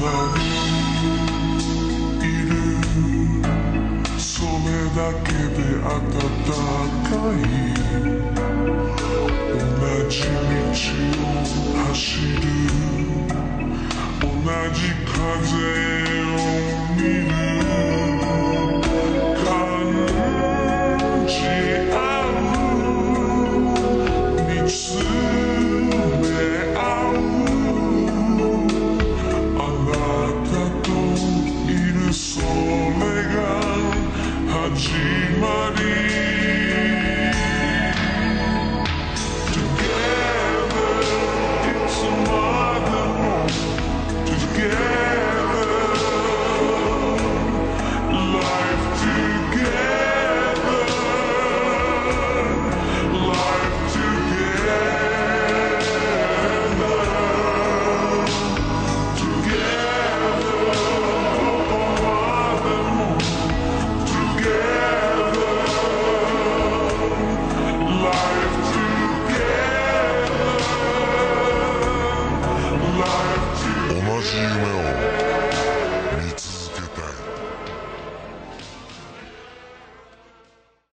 いるそれだけで暖かい同じ道を走る同じ風を是。as you will.